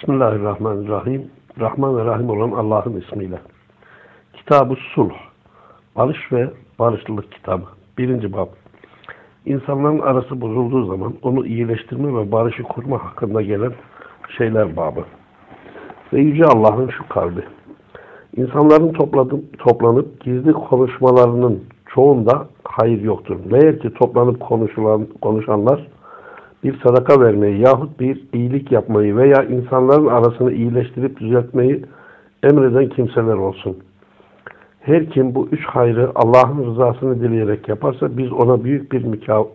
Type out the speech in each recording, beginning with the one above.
Bismillahirrahmanirrahim. Rahman ve Rahim olan Allah'ın ismiyle. Kitab-ı Sulh. Barış ve Barışlılık kitabı. Birinci bab. İnsanların arası bozulduğu zaman onu iyileştirme ve barışı kurma hakkında gelen şeyler babı. Ve Yüce Allah'ın şu kalbi. İnsanların topladım, toplanıp gizli konuşmalarının çoğunda hayır yoktur. Meğer ki toplanıp konuşulan, konuşanlar bir sadaka vermeyi yahut bir iyilik yapmayı veya insanların arasını iyileştirip düzeltmeyi emreden kimseler olsun. Her kim bu üç hayrı Allah'ın rızasını dileyerek yaparsa biz ona büyük bir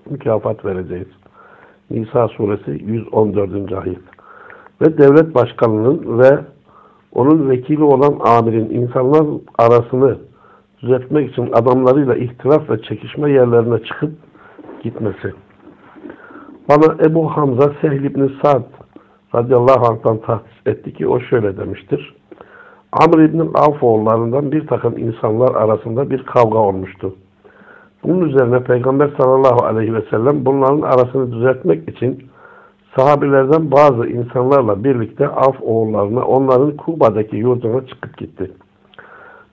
mükafat vereceğiz. Nisa suresi 114. ayet. Ve devlet başkanının ve onun vekili olan amirin insanlar arasını düzeltmek için adamlarıyla ihtilaf ve çekişme yerlerine çıkıp gitmesi. Bana Ebu Hamza Sehl ibn Sa'd radıyallahu anh'tan tahsis etti ki o şöyle demiştir. Amr ibn Avf oğullarından bir takım insanlar arasında bir kavga olmuştu. Bunun üzerine Peygamber sallallahu aleyhi ve sellem bunların arasını düzeltmek için sahabilerden bazı insanlarla birlikte Avf oğullarına onların Kuba'daki yurduna çıkıp gitti.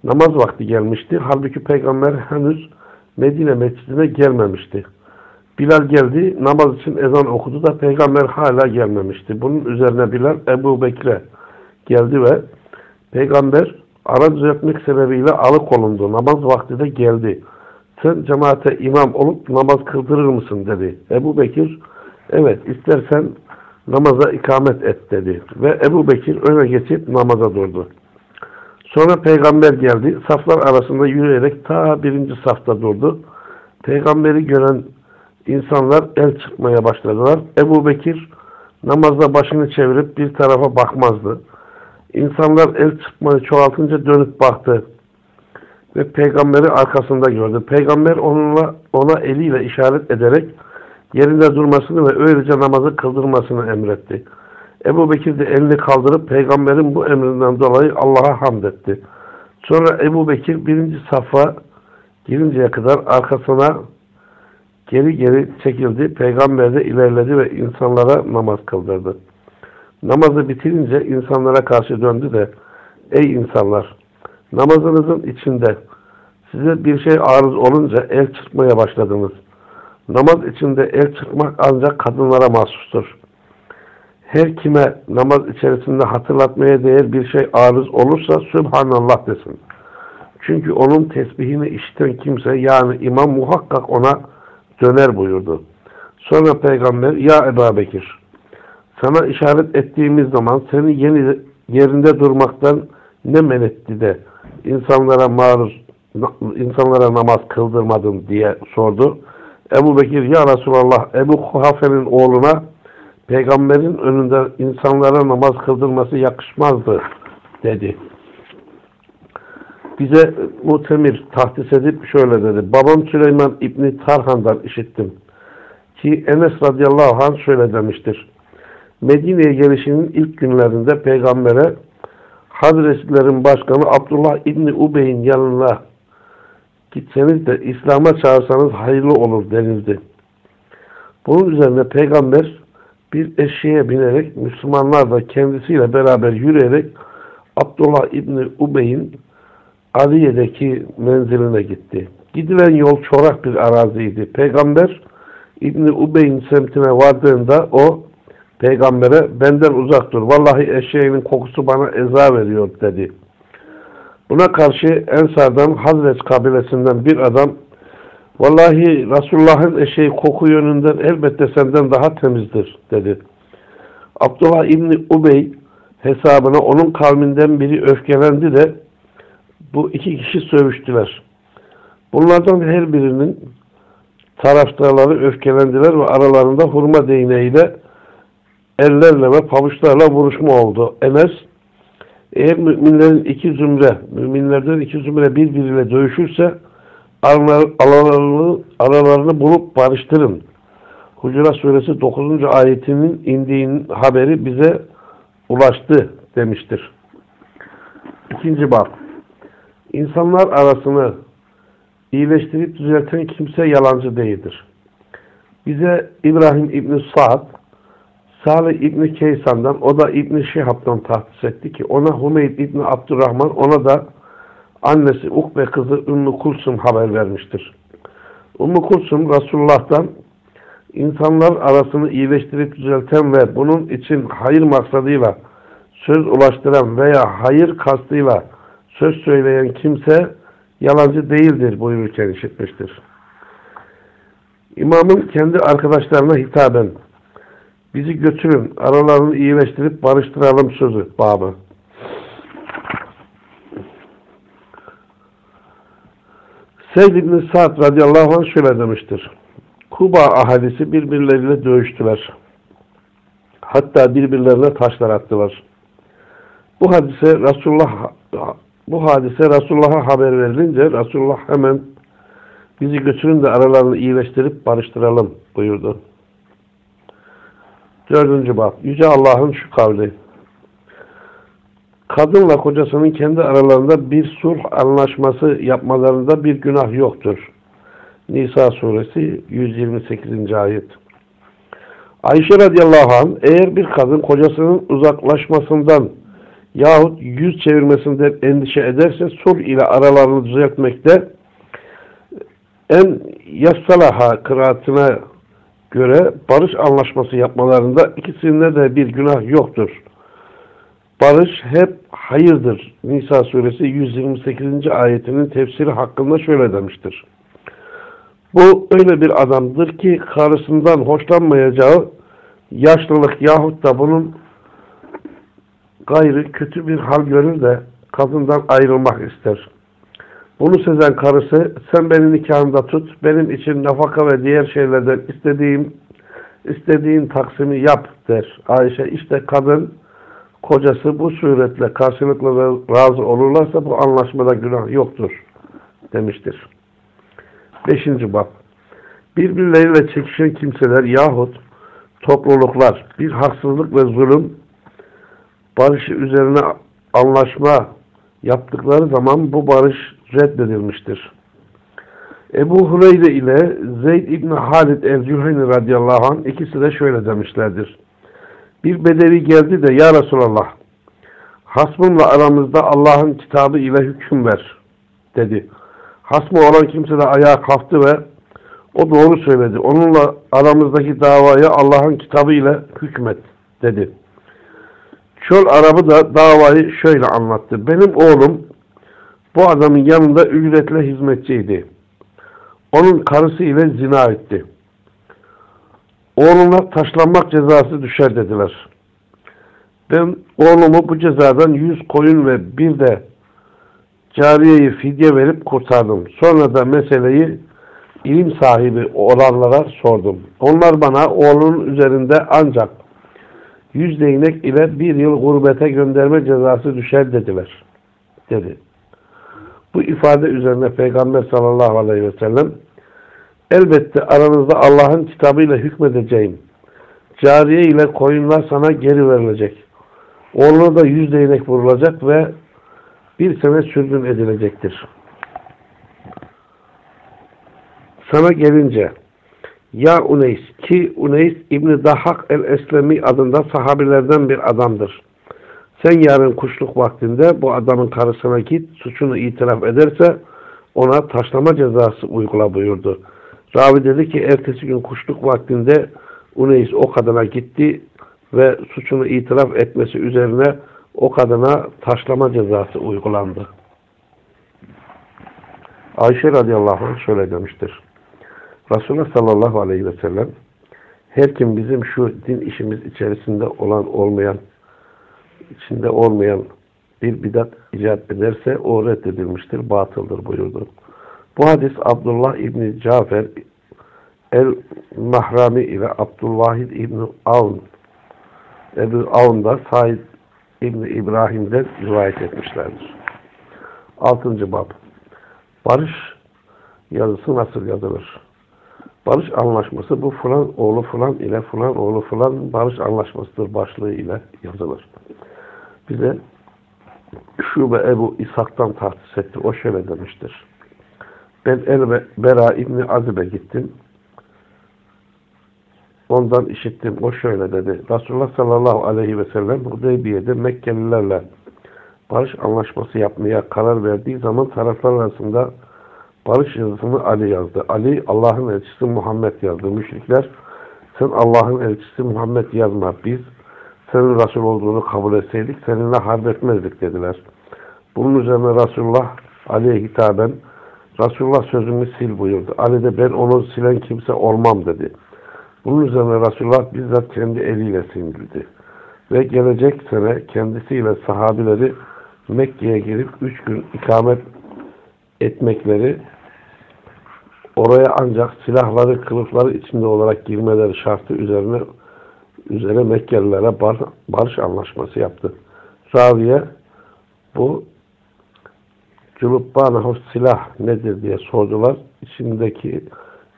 Namaz vakti gelmişti. Halbuki Peygamber henüz Medine mescidine gelmemişti. Bilal geldi, namaz için ezan okudu da peygamber hala gelmemişti. Bunun üzerine Bilal Ebu Bekir'e geldi ve peygamber ara düzeltmek sebebiyle alıkolundu. Namaz vakti de geldi. Sen cemaate imam olup namaz kıldırır mısın dedi. Ebu Bekir evet istersen namaza ikamet et dedi. Ve Ebu Bekir öne geçip namaza durdu. Sonra peygamber geldi. Saflar arasında yürüyerek ta birinci safta durdu. Peygamberi gören insanlar el çıkmaya başladılar. Ebu Bekir namazda başını çevirip bir tarafa bakmazdı. İnsanlar el çıkmayı çoğaltınca dönüp baktı. Ve peygamberi arkasında gördü. Peygamber onunla, ona eliyle işaret ederek yerinde durmasını ve öylece namazı kıldırmasını emretti. Ebu Bekir de elini kaldırıp peygamberin bu emrinden dolayı Allah'a hamd etti. Sonra Ebu Bekir birinci safa girinceye kadar arkasına geri geri çekildi. Peygamber de ilerledi ve insanlara namaz kıldırdı. Namazı bitirince insanlara karşı döndü de Ey insanlar! Namazınızın içinde size bir şey arız olunca el çırpmaya başladınız. Namaz içinde el çırpmak ancak kadınlara mahsustur. Her kime namaz içerisinde hatırlatmaya değer bir şey arız olursa Sübhanallah desin. Çünkü onun tesbihini işiten kimse yani imam muhakkak ona döner buyurdu. Sonra peygamber ya Ebu Bekir sana işaret ettiğimiz zaman seni yeni yerinde durmaktan ne men etti de insanlara maruz insanlara namaz kıldırmadın diye sordu. Ebu Bekir ya Resulallah Ebu Kuhafe'nin oğluna peygamberin önünde insanlara namaz kıldırması yakışmazdı dedi. Bize Mutemir tahdis edip şöyle dedi. Babam Süleyman İbni Tarhan'dan işittim. Ki Enes radıyallahu anh şöyle demiştir. Medine'ye gelişinin ilk günlerinde peygambere Hazretlerin başkanı Abdullah İbni Ubey'in yanına gitseniz de İslam'a çağırsanız hayırlı olur denildi. Bunun üzerine peygamber bir eşeğe binerek Müslümanlar da kendisiyle beraber yürüyerek Abdullah İbni Ubey'in Aliye'deki menziline gitti. Gidilen yol çorak bir araziydi. Peygamber İbni Ubey'in semtine vardığında o peygambere benden uzak dur. Vallahi eşeğinin kokusu bana eza veriyor dedi. Buna karşı Ensar'dan Hazret kabilesinden bir adam Vallahi Resulullah'ın eşeği koku yönünden elbette senden daha temizdir dedi. Abdullah İbni Ubey hesabına onun kavminden biri öfkelendi de bu iki kişi sövüştüler. Bunlardan her birinin taraftarları öfkelendiler ve aralarında hurma değneğiyle ellerle ve pabuçlarla vuruşma oldu. Enes eğer müminlerin iki zümre, müminlerden iki zümre birbiriyle dövüşürse aralarını, aralarını bulup barıştırın. Hucurat suresi 9. ayetinin indiğin haberi bize ulaştı demiştir. İkinci bab. İnsanlar arasını iyileştirip düzelten kimse yalancı değildir. Bize İbrahim İbni Sa'd Salih İbni Keysan'dan, o da İbni Şihab'dan tahsis etti ki, ona Hümeyd İbni Abdurrahman, ona da annesi Ukbe kızı Ümmü Kulsum haber vermiştir. Ümmü Kulsum Resulullah'tan insanlar arasını iyileştirip düzelten ve bunun için hayır maksadıyla söz ulaştıran veya hayır kastıyla söz söyleyen kimse yalancı değildir buyururken işitmiştir. İmamın kendi arkadaşlarına hitaben bizi götürün, aralarını iyileştirip barıştıralım sözü babı. Seyd ibn Sa'd radıyallahu anh şöyle demiştir. Kuba ahalisi birbirleriyle dövüştüler. Hatta birbirlerine taşlar attılar. Bu hadise Resulullah bu hadise Resulullah'a haber verilince Resulullah hemen bizi götürün de aralarını iyileştirip barıştıralım buyurdu. Dördüncü bab. Yüce Allah'ın şu kavli. Kadınla kocasının kendi aralarında bir sulh anlaşması yapmalarında bir günah yoktur. Nisa suresi 128. ayet. Ayşe radıyallahu anh eğer bir kadın kocasının uzaklaşmasından yahut yüz çevirmesinden endişe ederse sulh ile aralarını düzeltmekte en yassalaha kıraatine göre barış anlaşması yapmalarında ikisinde de bir günah yoktur. Barış hep hayırdır. Nisa suresi 128. ayetinin tefsiri hakkında şöyle demiştir. Bu öyle bir adamdır ki karısından hoşlanmayacağı yaşlılık yahut da bunun gayrı kötü bir hal görür de kadından ayrılmak ister. Bunu sezen karısı sen beni nikahımda tut, benim için nafaka ve diğer şeylerden istediğim istediğin taksimi yap der. Ayşe işte kadın kocası bu suretle karşılıklı razı olurlarsa bu anlaşmada günah yoktur demiştir. Beşinci bab. Birbirleriyle çekişen kimseler yahut topluluklar bir haksızlık ve zulüm barışı üzerine anlaşma yaptıkları zaman bu barış reddedilmiştir. Ebu Hureyre ile Zeyd İbni Halid el-Cüheyni radıyallahu anh ikisi de şöyle demişlerdir. Bir bedevi geldi de ya Resulallah hasmımla aramızda Allah'ın kitabı ile hüküm ver dedi. Hasmı olan kimse de ayağa kalktı ve o doğru söyledi. Onunla aramızdaki davayı Allah'ın kitabı ile hükmet dedi. Çöl Arabı da davayı şöyle anlattı. Benim oğlum bu adamın yanında ücretle hizmetçiydi. Onun karısı ile zina etti. Oğluna taşlanmak cezası düşer dediler. Ben oğlumu bu cezadan yüz koyun ve bir de cariyeyi fidye verip kurtardım. Sonra da meseleyi ilim sahibi olanlara sordum. Onlar bana oğlunun üzerinde ancak yüz değnek ile bir yıl gurbete gönderme cezası düşer dediler. Dedi. Bu ifade üzerine Peygamber sallallahu aleyhi ve sellem elbette aranızda Allah'ın kitabıyla hükmedeceğim. Cariye ile koyunlar sana geri verilecek. Oğluna da yüz değnek vurulacak ve bir sene sürgün edilecektir. Sana gelince ya Uneys ki Uneys İbni Dahak el-Eslemi adında sahabilerden bir adamdır. Sen yarın kuşluk vaktinde bu adamın karısına git, suçunu itiraf ederse ona taşlama cezası uygula buyurdu. Ravi dedi ki ertesi gün kuşluk vaktinde Uneys o kadına gitti ve suçunu itiraf etmesi üzerine o kadına taşlama cezası uygulandı. Ayşe radıyallahu anh şöyle demiştir. Resulullah sallallahu aleyhi ve sellem her kim bizim şu din işimiz içerisinde olan olmayan içinde olmayan bir bidat icat ederse o reddedilmiştir, batıldır buyurdu. Bu hadis Abdullah İbni Cafer el-Mahrami ile Abdülvahid İbni Avn Ebu Avn'da Said İbni İbrahim'den rivayet etmişlerdir. Altıncı bab Barış yazısı nasıl yazılır? Barış anlaşması bu falan oğlu falan ile falan oğlu falan barış anlaşmasıdır başlığı ile yazılır. Bize Şube Ebu İshak'tan tahsis etti. O şöyle demiştir. Ben El Bera İbni Azib'e gittim. ondan işittim. O şöyle dedi. Resulullah sallallahu aleyhi ve sellem Hudeybiye'de Mekkelilerle barış anlaşması yapmaya karar verdiği zaman taraflar arasında barış yazısını Ali yazdı. Ali Allah'ın elçisi Muhammed yazdı. Müşrikler sen Allah'ın elçisi Muhammed yazma. Biz senin Resul olduğunu kabul etseydik seninle harp etmezdik dediler. Bunun üzerine Resulullah Ali'ye hitaben Resulullah sözümü sil buyurdu. Ali de ben onu silen kimse olmam dedi. Bunun üzerine Resulullah bizzat kendi eliyle sildi. Ve gelecek sene kendisiyle sahabileri Mekke'ye girip üç gün ikamet etmekleri oraya ancak silahları, kılıfları içinde olarak girmeleri şartı üzerine üzere Mekkelilere bar, barış anlaşması yaptı. Raviye bu Culubbanahu silah nedir diye sordular. İçindeki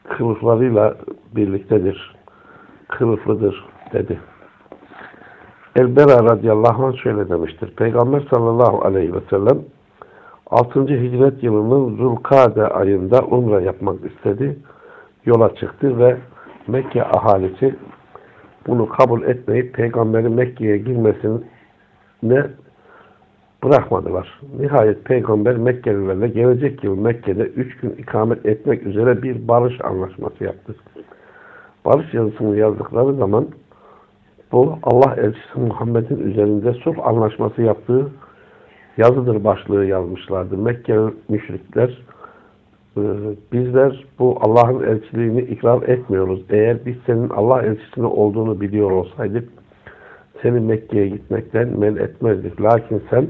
kılıflarıyla birliktedir. Kılıflıdır dedi. Elbera radıyallahu anh şöyle demiştir. Peygamber sallallahu aleyhi ve sellem 6. hicret yılının Zulkade ayında umre yapmak istedi. Yola çıktı ve Mekke ahalisi bunu kabul etmeyip peygamberin Mekke'ye girmesine bırakmadılar. Nihayet peygamber Mekkelilerle gelecek yıl Mekke'de üç gün ikamet etmek üzere bir barış anlaşması yaptı. Barış yazısını yazdıkları zaman bu Allah elçisi Muhammed'in üzerinde sulh anlaşması yaptığı yazıdır başlığı yazmışlardı. Mekke müşrikler e, bizler bu Allah'ın elçiliğini ikrar etmiyoruz. Eğer biz senin Allah elçisini olduğunu biliyor olsaydık seni Mekke'ye gitmekten men etmezdik. Lakin sen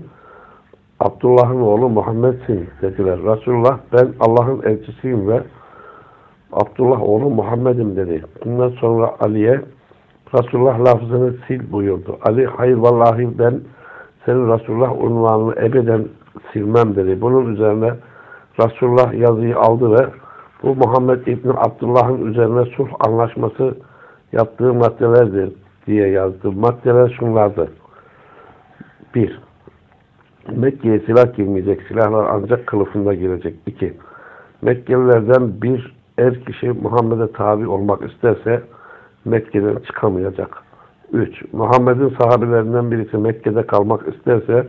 Abdullah'ın oğlu Muhammed'sin dediler. Resulullah ben Allah'ın elçisiyim ve Abdullah oğlu Muhammed'im dedi. Bundan sonra Ali'ye Resulullah lafzını sil buyurdu. Ali hayır vallahi ben senin Resulullah unvanını ebeden silmem dedi. Bunun üzerine Resulullah yazıyı aldı ve bu Muhammed İbni Abdullah'ın üzerine sulh anlaşması yaptığı maddelerdir diye yazdı. Maddeler şunlardı. Bir, Mekke'ye silah girmeyecek. Silahlar ancak kılıfında girecek. İki, Mekkelilerden bir er kişi Muhammed'e tabi olmak isterse Mekke'den çıkamayacak. 3. Muhammed'in sahabilerinden birisi Mekke'de kalmak isterse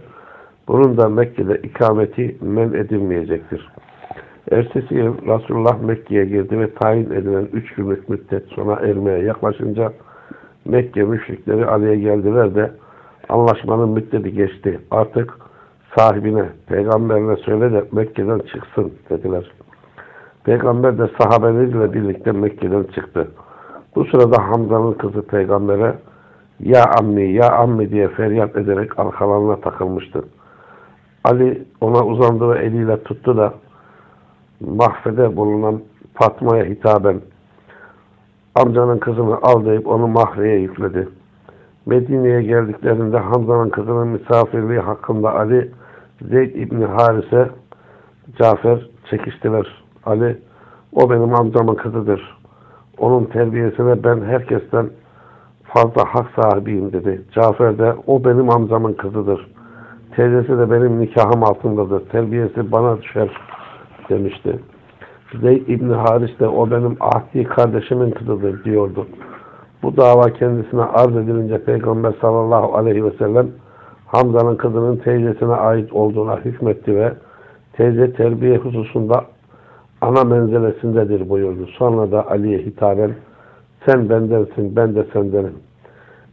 bunun da Mekke'de ikameti men edilmeyecektir. Ertesi yıl Resulullah Mekke'ye girdi ve tayin edilen üç günlük müddet sona ermeye yaklaşınca Mekke müşrikleri Ali'ye geldiler de anlaşmanın müddeti geçti. Artık sahibine, peygamberine söyle de Mekke'den çıksın dediler. Peygamber de sahabeleriyle birlikte Mekke'den çıktı. Bu sırada Hamza'nın kızı peygambere ya ammi ya ammi diye feryat ederek arkalarına takılmıştı. Ali ona uzandı ve eliyle tuttu da mahfede bulunan Fatma'ya hitaben amcanın kızını al deyip onu mahreye yükledi. Medine'ye geldiklerinde Hamza'nın kızının misafirliği hakkında Ali Zeyd İbni Harise Cafer çekiştiler. Ali o benim amcamın kızıdır. Onun terbiyesine ben herkesten fazla hak sahibiyim dedi. Cafer de o benim amcamın kızıdır. Teyzesi de benim nikahım altındadır. Terbiyesi bana düşer demişti. Zeyd İbni Haris de o benim ahdi kardeşimin kızıdır diyordu. Bu dava kendisine arz edilince Peygamber sallallahu aleyhi ve sellem Hamza'nın kızının teyzesine ait olduğuna hükmetti ve teyze terbiye hususunda ana menzelesindedir buyurdu. Sonra da Ali'ye hitaben sen bendensin, ben de sendenim.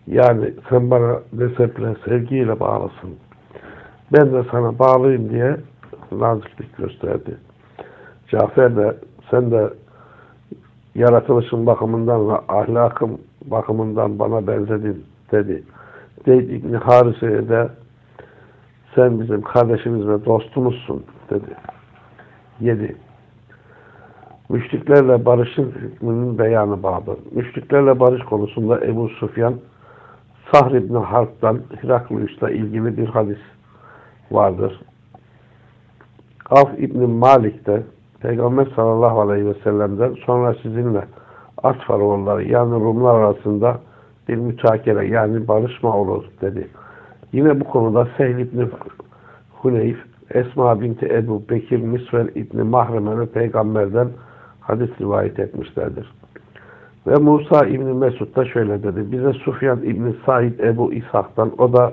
Yani sen bana neseple, sevgiyle bağlısın. Ben de sana bağlıyım diye naziklik gösterdi. Cafer de sen de yaratılışın bakımından ve ahlakım bakımından bana benzedin dedi. Zeyd İbni Harise'ye de sen bizim kardeşimiz ve dostumuzsun dedi. 7. Müşriklerle barışın hükmünün beyanı babı. Müşriklerle barış konusunda Ebu Sufyan Sahr İbni Harp'tan Heraklius'la ilgili bir hadis vardır. Af İbni Malik de Peygamber sallallahu aleyhi ve sellem'den sonra sizinle Asfaroğulları yani Rumlar arasında bir mütakere yani barışma olur dedi. Yine bu konuda Sehl İbni Huneyf, Esma binti Ebu Bekir, Misvel İbni Mahremen'e peygamberden hadis rivayet etmişlerdir. Ve Musa İbni Mesud da şöyle dedi. Bize Sufyan İbni Said Ebu İshak'tan o da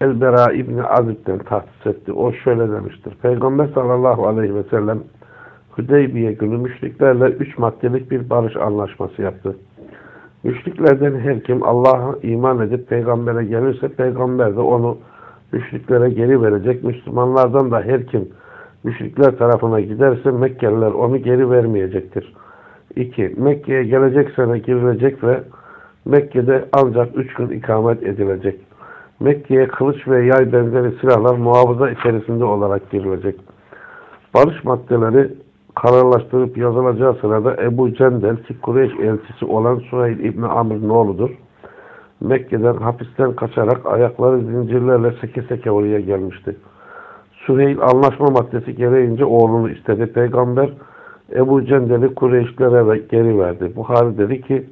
Elbera İbni Azib'den tahsis etti. O şöyle demiştir. Peygamber sallallahu aleyhi ve sellem Hüdeybiye günü müşriklerle üç maddelik bir barış anlaşması yaptı. Müşriklerden her kim Allah'a iman edip peygambere gelirse peygamber de onu müşriklere geri verecek. Müslümanlardan da her kim müşrikler tarafına giderse Mekkeliler onu geri vermeyecektir. 2. Mekke'ye gelecek sene girilecek ve Mekke'de ancak üç gün ikamet edilecek. Mekke'ye kılıç ve yay benzeri silahlar muhafaza içerisinde olarak girilecek. Barış maddeleri kararlaştırıp yazılacağı sırada Ebu Cendel Kureyş elçisi olan Suheyl İbni Amr'ın oğludur. Mekke'den hapisten kaçarak ayakları zincirlerle seke seke oraya gelmişti. Süheyl anlaşma maddesi gereğince oğlunu istedi. Peygamber Ebu Cendel'i Kureyşlere geri verdi. Buhari dedi ki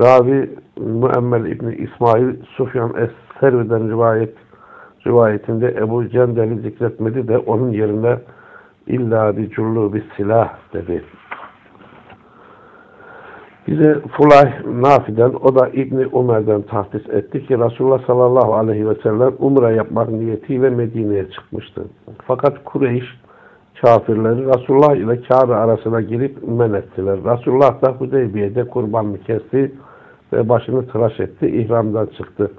Ravi Müemmel İbni İsmail Sufyan Es-Servi'den rivayet rivayetinde Ebu Cendel'i zikretmedi de onun yerine illa bir cullu bir silah dedi. Bize Fulay Nafi'den, o da İbni Umer'den tahsis etti ki Resulullah sallallahu aleyhi ve sellem umre yapmak niyetiyle Medine'ye çıkmıştı. Fakat Kureyş kafirleri Resulullah ile Kabe arasına girip men ettiler. Resulullah da Hudeybiye'de kurbanını kesti ve başını tıraş etti, ihramdan çıktı.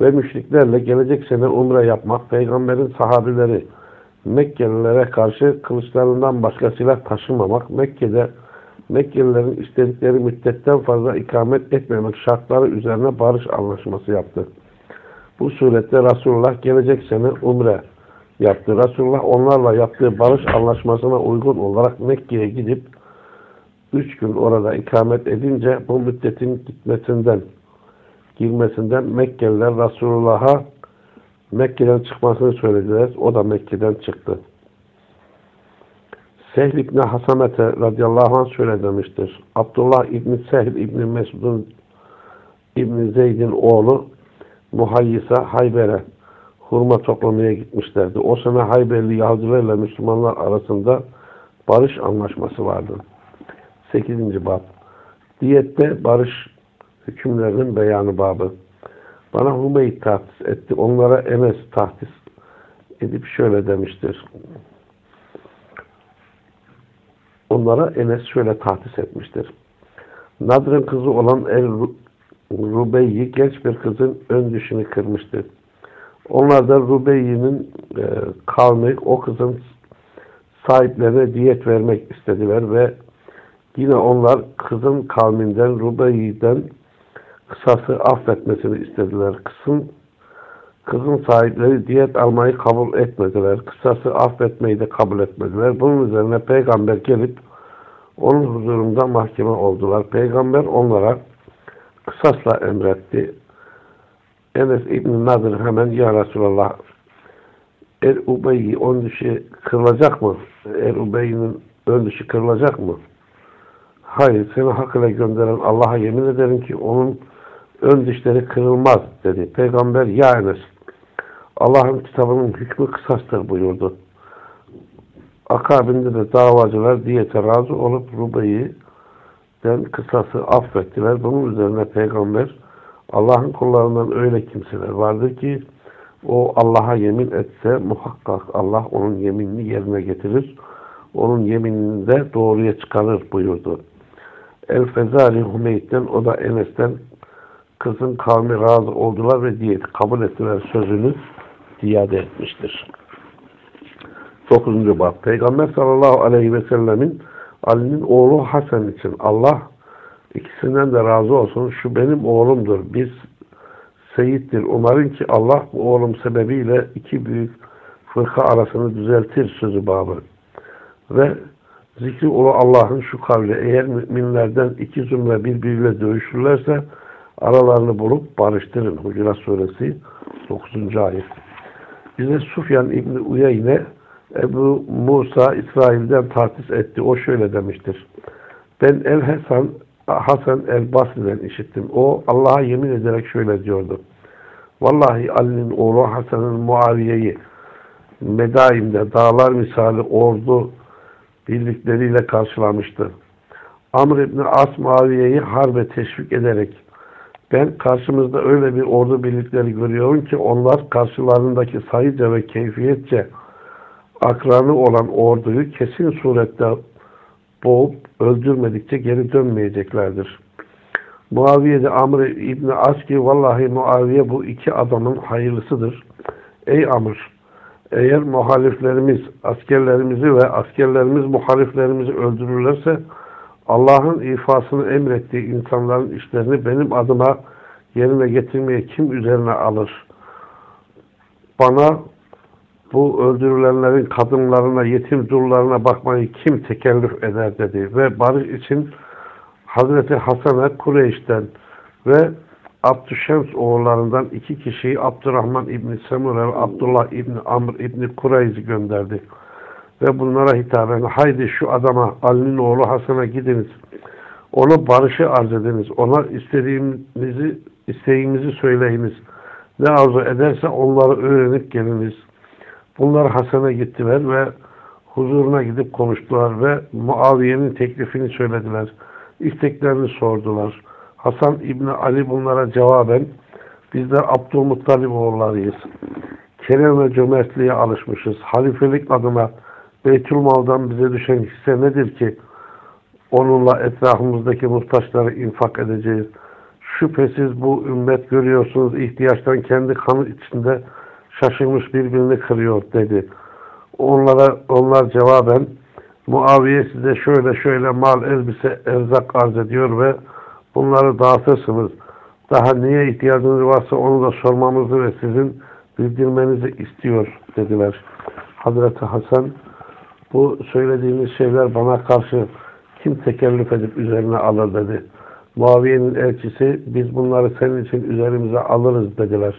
Ve müşriklerle gelecek sene umre yapmak, peygamberin sahabileri Mekkelilere karşı kılıçlarından başka silah taşımamak, Mekke'de Mekkelilerin istedikleri müddetten fazla ikamet etmemek şartları üzerine barış anlaşması yaptı. Bu surette Resulullah gelecek sene umre yaptı. Resulullah onlarla yaptığı barış anlaşmasına uygun olarak Mekke'ye gidip üç gün orada ikamet edince bu müddetin gitmesinden girmesinden Mekkeliler Resulullah'a Mekke'den çıkmasını söylediler. O da Mekke'den çıktı. Sehl İbni Hasamete radıyallahu anh şöyle demiştir. Abdullah İbni Sehl İbni Mesud'un İbni Zeyd'in oğlu Muhayyisa Hayber'e hurma toplamaya gitmişlerdi. O sene Hayberli Yahudilerle Müslümanlar arasında barış anlaşması vardı. 8. bab Diyette barış hükümlerinin beyanı babı. Bana Hümeyt tahsis etti. Onlara Enes tahsis edip şöyle demiştir. Onlara Enes şöyle tahsis etmiştir. Nadr'ın kızı olan El Rubeyyi genç bir kızın ön dişini kırmıştı. Onlar da Rubeyyi'nin e, kavmi o kızın sahiplerine diyet vermek istediler ve yine onlar kızın kavminden Rubeyyi'den kısası affetmesini istediler. Kızın, kızın sahipleri diyet almayı kabul etmediler. Kısası affetmeyi de kabul etmediler. Bunun üzerine peygamber gelip onun huzurunda mahkeme oldular. Peygamber onlara kısasla emretti. Enes İbn Nadir hemen ya Resulallah Er Ubey'i ön dişi kırılacak mı? Er Ubey'in ön dişi kırılacak mı? Hayır, seni hak ile gönderen Allah'a yemin ederim ki onun ön dişleri kırılmaz dedi. Peygamber ya Enes Allah'ın kitabının hükmü kısastır buyurdu. Akabinde de davacılar diyete razı olup Rube'yi kısası affettiler. Bunun üzerine peygamber Allah'ın kullarından öyle kimseler vardır ki o Allah'a yemin etse muhakkak Allah onun yeminini yerine getirir. Onun yeminini de doğruya çıkarır buyurdu. El-Fezali Hümeyt'ten o da Enes'ten kızın kavmi razı oldular ve diyet kabul ettiler sözünü ziyade etmiştir. 9. bab Peygamber sallallahu aleyhi ve sellemin Ali'nin oğlu Hasan için Allah ikisinden de razı olsun. Şu benim oğlumdur. Biz seyittir. Umarım ki Allah bu oğlum sebebiyle iki büyük fırka arasını düzeltir sözü babı. Ve zikri olu Allah'ın şu kavli eğer müminlerden iki zümre birbiriyle dövüşürlerse aralarını bulup barıştırın. Hucurat suresi 9. ayet. Bize Sufyan İbni Uyeyne Ebu Musa İsrail'den tahsis etti. O şöyle demiştir. Ben El Hasan Hasan El Basri'den işittim. O Allah'a yemin ederek şöyle diyordu. Vallahi Ali'nin oğlu Hasan'ın Muaviye'yi Medaim'de dağlar misali ordu birlikleriyle karşılamıştı. Amr İbni As Muaviye'yi harbe teşvik ederek ben karşımızda öyle bir ordu birlikleri görüyorum ki onlar karşılarındaki sayıca ve keyfiyetçe akranı olan orduyu kesin surette boğup öldürmedikçe geri dönmeyeceklerdir. Muaviye de Amr İbni As ki vallahi Muaviye bu iki adamın hayırlısıdır. Ey Amr! Eğer muhaliflerimiz askerlerimizi ve askerlerimiz muhaliflerimizi öldürürlerse Allah'ın ifasını emrettiği insanların işlerini benim adıma yerine getirmeye kim üzerine alır? Bana bu öldürülenlerin kadınlarına, yetim dullarına bakmayı kim tekellüf eder dedi. Ve barış için Hazreti Hasan'a Kureyş'ten ve Abdüşşems oğullarından iki kişiyi Abdurrahman İbni Semure ve Abdullah İbni Amr İbni Kureyz'i gönderdi. Ve bunlara hitaben haydi şu adama Ali'nin oğlu Hasan'a gidiniz. Ona barışı arz ediniz. Ona istediğimizi, isteğimizi söyleyiniz. Ne arzu ederse onları öğrenip geliniz. Bunlar Hasan'a gittiler ve huzuruna gidip konuştular ve Muaviye'nin teklifini söylediler. İsteklerini sordular. Hasan İbni Ali bunlara cevaben bizler Abdülmuttalib oğullarıyız. Kerem ve cömertliğe alışmışız. Halifelik adına Beytülmal'dan bize düşen hisse nedir ki onunla etrafımızdaki muhtaçları infak edeceğiz. Şüphesiz bu ümmet görüyorsunuz ihtiyaçtan kendi kanı içinde şaşırmış birbirini kırıyor dedi. Onlara onlar cevaben Muaviye size şöyle şöyle mal, elbise, erzak arz ediyor ve bunları dağıtırsınız. Daha niye ihtiyacınız varsa onu da sormamızı ve sizin bildirmenizi istiyor dediler. Hazreti Hasan bu söylediğiniz şeyler bana karşı kim tekellüf edip üzerine alır dedi. Muaviye'nin elçisi biz bunları senin için üzerimize alırız dediler.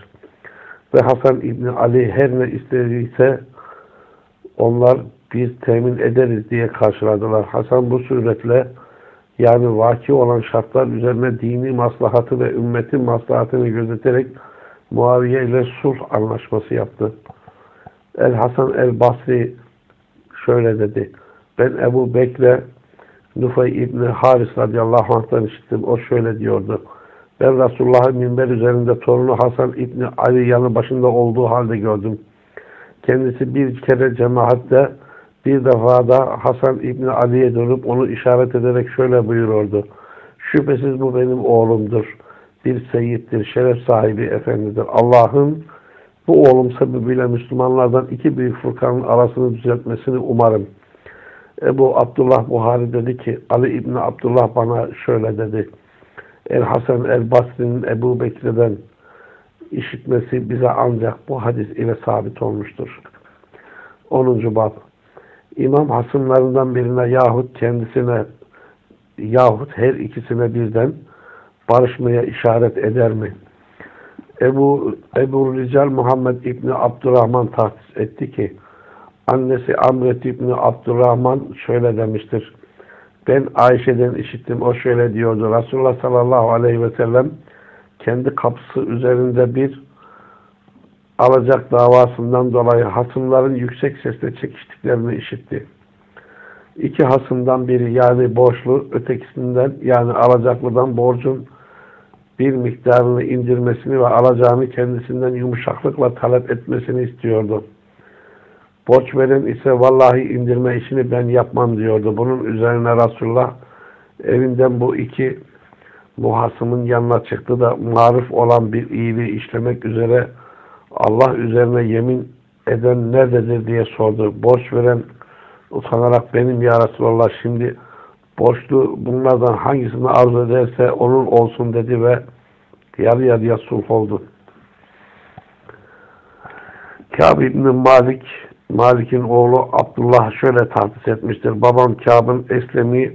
Ve Hasan İbni Ali her ne istediyse onlar biz temin ederiz diye karşıladılar. Hasan bu suretle yani vaki olan şartlar üzerine dini maslahatı ve ümmetin maslahatını gözeterek Muaviye ile sulh anlaşması yaptı. El Hasan el Basri şöyle dedi. Ben Ebu Bekle Nufay İbni Haris radıyallahu anh'tan işittim. O şöyle diyordu. Ben Resulullah'ı minber üzerinde torunu Hasan İbni Ali yanı başında olduğu halde gördüm. Kendisi bir kere cemaatte bir defa da Hasan İbni Ali'ye dönüp onu işaret ederek şöyle buyururdu. Şüphesiz bu benim oğlumdur. Bir seyittir, şeref sahibi efendidir. Allah'ın bu oğlum sebebiyle Müslümanlardan iki büyük fırkanın arasını düzeltmesini umarım. Ebu Abdullah Buhari dedi ki Ali İbni Abdullah bana şöyle dedi. El Hasan el Basri'nin Ebu Bekir'den işitmesi bize ancak bu hadis ile sabit olmuştur. 10. Bab İmam hasımlarından birine yahut kendisine yahut her ikisine birden barışmaya işaret eder mi? Ebu, Ebu Rical Muhammed İbni Abdurrahman tahsis etti ki annesi Amret İbni Abdurrahman şöyle demiştir. Ben Ayşe'den işittim. O şöyle diyordu. Resulullah sallallahu aleyhi ve sellem kendi kapısı üzerinde bir alacak davasından dolayı hasımların yüksek sesle çekiştiklerini işitti. İki hasımdan biri yani borçlu, ötekisinden yani alacaklıdan borcun bir miktarını indirmesini ve alacağını kendisinden yumuşaklıkla talep etmesini istiyordu. Borç veren ise vallahi indirme işini ben yapmam diyordu. Bunun üzerine Resulullah evinden bu iki muhasımın yanına çıktı da marif olan bir iyiliği işlemek üzere Allah üzerine yemin eden nerededir diye sordu. Borç veren utanarak benim ya Resulallah şimdi borçlu bunlardan hangisini arzu ederse onun olsun dedi ve yarı yarıya sulh oldu. Kâb İbni Malik Malik'in oğlu Abdullah şöyle tahsis etmiştir. Babam Kâb'ın Eslemi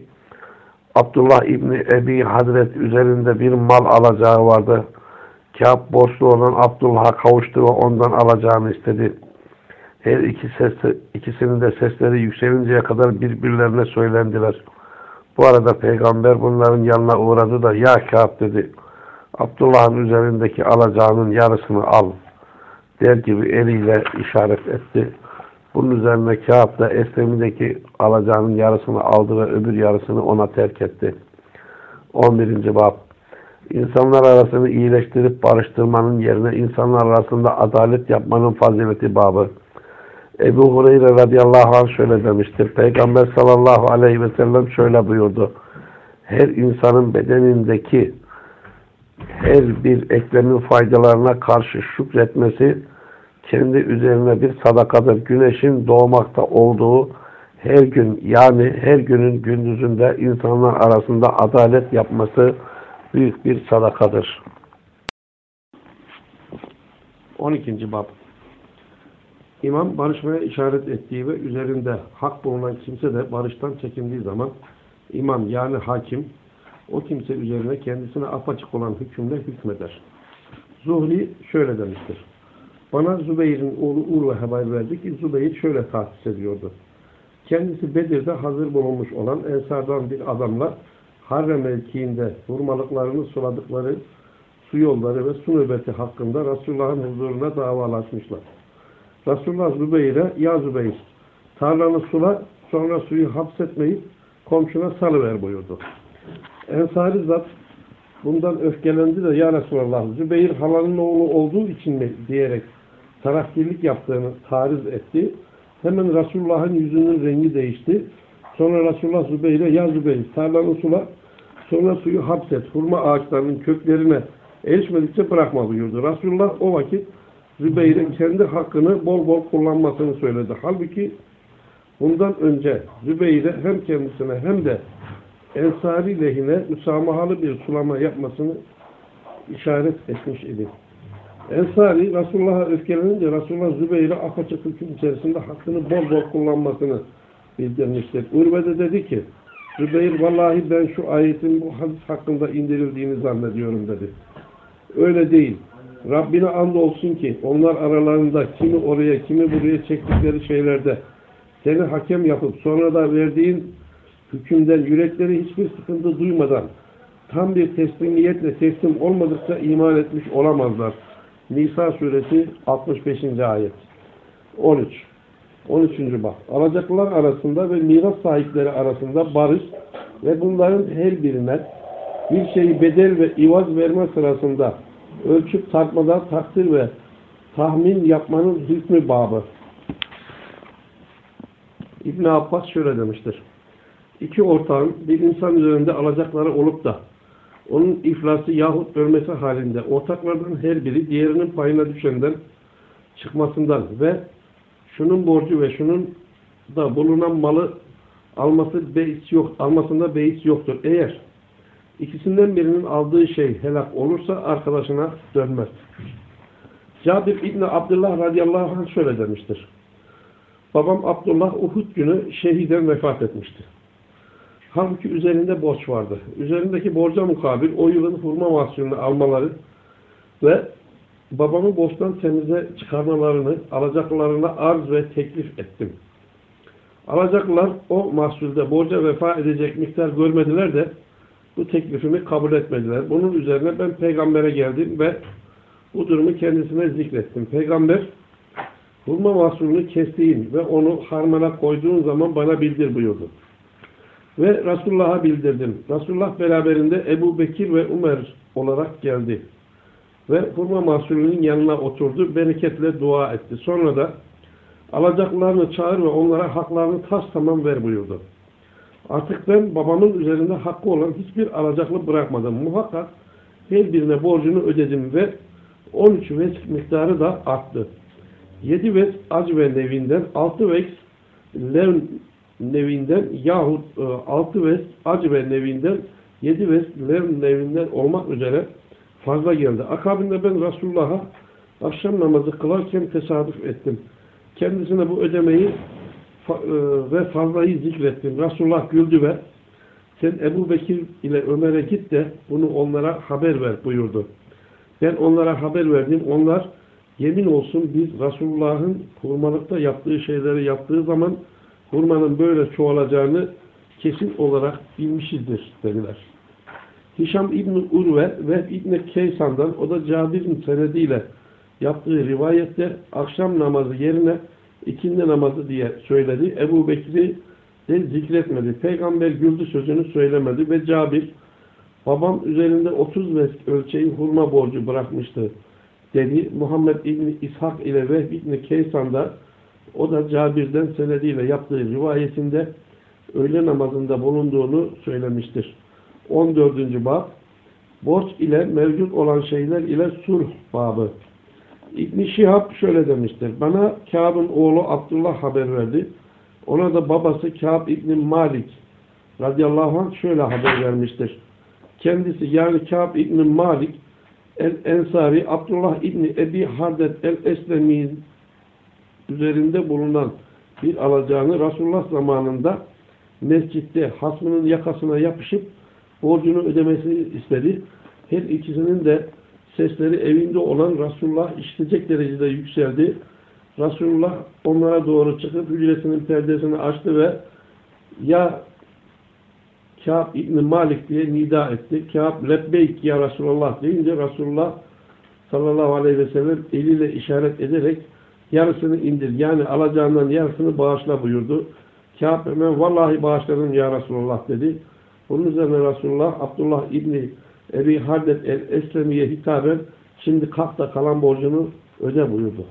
Abdullah İbni Ebi Hazret üzerinde bir mal alacağı vardı. Kâb borçlu olan Abdullah'a kavuştu ve ondan alacağını istedi. Her iki ses, ikisinin de sesleri yükselinceye kadar birbirlerine söylendiler. Bu arada peygamber bunların yanına uğradı da ya Kâb dedi. Abdullah'ın üzerindeki alacağının yarısını al der gibi eliyle işaret etti. Bunun üzerine Kâb da Eslem'deki alacağının yarısını aldı ve öbür yarısını ona terk etti. 11. Bab İnsanlar arasını iyileştirip barıştırmanın yerine insanlar arasında adalet yapmanın fazileti babı. Ebu Hureyre radıyallahu anh şöyle demiştir. Peygamber sallallahu aleyhi ve sellem şöyle buyurdu. Her insanın bedenindeki her bir eklemin faydalarına karşı şükretmesi kendi üzerine bir sadakadır. Güneşin doğmakta olduğu her gün yani her günün gündüzünde insanlar arasında adalet yapması büyük bir sadakadır. 12. Bab İmam barışmaya işaret ettiği ve üzerinde hak bulunan kimse de barıştan çekindiği zaman imam yani hakim o kimse üzerine kendisine apaçık olan hükümle hükmeder. Zuhri şöyle demiştir. Bana Zübeyir'in oğlu Urve haber verdi ki Zübeyir şöyle tahsis ediyordu. Kendisi Bedir'de hazır bulunmuş olan Ensardan bir adamla Harre mevkiinde vurmalıklarını suladıkları su yolları ve su nöbeti hakkında Resulullah'ın huzuruna davalaşmışlar. Resulullah Zübeyir'e ya Zübeyir tarlanı sula sonra suyu hapsetmeyip komşuna salıver buyurdu. Ensari zat bundan öfkelendi de ya Resulallah Zübeyir halanın oğlu olduğu için mi diyerek tarafkirlik yaptığını tariz etti. Hemen Resulullah'ın yüzünün rengi değişti. Sonra Resulullah Zübeyir'e ya Zübeyir tarlanı sula sonra suyu hapset. Hurma ağaçlarının köklerine erişmedikçe bırakma buyurdu. Resulullah o vakit Zübeyir'in kendi hakkını bol bol kullanmasını söyledi. Halbuki bundan önce Zübeyir'e hem kendisine hem de Ensari lehine müsamahalı bir sulama yapmasını işaret etmiş idi. Ensari Resulullah'a öfkelenince Resulullah Zübeyir'e apaçık hüküm içerisinde hakkını bol bol kullanmasını bildirmiştir. Urve de dedi ki Zübeyir vallahi ben şu ayetin bu hadis hakkında indirildiğini zannediyorum dedi. Öyle değil. Rabbine and olsun ki onlar aralarında kimi oraya kimi buraya çektikleri şeylerde seni hakem yapıp sonra da verdiğin hükümden yürekleri hiçbir sıkıntı duymadan tam bir teslimiyetle teslim olmadıkça iman etmiş olamazlar. Nisa suresi 65. ayet. 13. 13. bak. Alacaklılar arasında ve miras sahipleri arasında barış ve bunların her birine bir şeyi bedel ve ivaz verme sırasında ölçüp tartmada takdir ve tahmin yapmanın hükmü babı. İbn Abbas şöyle demiştir. İki ortağın bir insan üzerinde alacakları olup da onun iflası yahut ölmesi halinde ortaklardan her biri diğerinin payına düşenden çıkmasından ve şunun borcu ve şunun da bulunan malı alması beis yok, almasında beis yoktur. Eğer ikisinden birinin aldığı şey helak olursa arkadaşına dönmez. Cabir İbni Abdullah radıyallahu anh şöyle demiştir. Babam Abdullah Uhud günü şehiden vefat etmişti. Halbuki üzerinde borç vardı. Üzerindeki borca mukabil o yılın hurma mahsulünü almaları ve babamı borçtan temize çıkarmalarını alacaklarına arz ve teklif ettim. Alacaklar o mahsulde borca vefa edecek miktar görmediler de bu teklifimi kabul etmediler. Bunun üzerine ben peygambere geldim ve bu durumu kendisine zikrettim. Peygamber hurma mahsulünü kestiğin ve onu harmana koyduğun zaman bana bildir buyurdu. Ve Resulullah'a bildirdim. Resulullah beraberinde Ebu Bekir ve Ömer olarak geldi. Ve hurma mahsulünün yanına oturdu. Bereketle dua etti. Sonra da alacaklarını çağır ve onlara haklarını tas tamam ver buyurdu. Artık ben babamın üzerinde hakkı olan hiçbir alacaklı bırakmadım. Muhakkak her birine borcunu ödedim ve 13 vesk miktarı da arttı. 7 vesk acı ve nevinden, 6 vesk lev nevinden yahut 6 vesk acı ve nevinden 7 vesk lev nevinden olmak üzere fazla geldi. Akabinde ben Resulullah'a akşam namazı kılarken tesadüf ettim. Kendisine bu ödemeyi ve fazlayı zikrettim. Resulullah güldü ve sen Ebu Bekir ile Ömer'e git de bunu onlara haber ver buyurdu. Ben onlara haber verdim. Onlar yemin olsun biz Resulullah'ın hurmalıkta yaptığı şeyleri yaptığı zaman hurmanın böyle çoğalacağını kesin olarak bilmişizdir dediler. Hişam İbni Urve ve İbni Keysan'dan o da Cabir'in senediyle yaptığı rivayette akşam namazı yerine ikindi namazı diye söyledi. Ebu Bekir'i de zikretmedi. Peygamber güldü sözünü söylemedi ve Cabir babam üzerinde 30 vesk ölçeği hurma borcu bırakmıştı dedi. Muhammed İbni İshak ile Vehb İbni Keysan da o da Cabir'den senediyle yaptığı rivayetinde öğle namazında bulunduğunu söylemiştir. 14. bab Borç ile mevcut olan şeyler ile sulh babı. ibn Şihab şöyle demiştir. Bana Kâb'ın oğlu Abdullah haber verdi. Ona da babası Kâb İbni Malik radıyallahu anh şöyle haber vermiştir. Kendisi yani Kâb İbni Malik el-Ensari Abdullah İbni Ebi Hardet el-Eslemi'nin üzerinde bulunan bir alacağını Resulullah zamanında mescitte hasmının yakasına yapışıp borcunu ödemesini istedi. Her ikisinin de sesleri evinde olan Resulullah işitecek derecede yükseldi. Resulullah onlara doğru çıkıp hücresinin perdesini açtı ve ya Kâb İbni Malik diye nida etti. Kâb lebbeyk ya Resulullah deyince Resulullah sallallahu aleyhi ve sellem eliyle işaret ederek yarısını indir. Yani alacağından yarısını bağışla buyurdu. Kâb hemen vallahi bağışladım ya Resulullah dedi. Bunun üzerine Resulullah Abdullah İbni Ebi Hardet el-Eslemi'ye hitaben şimdi kalk da kalan borcunu öde buyurdu.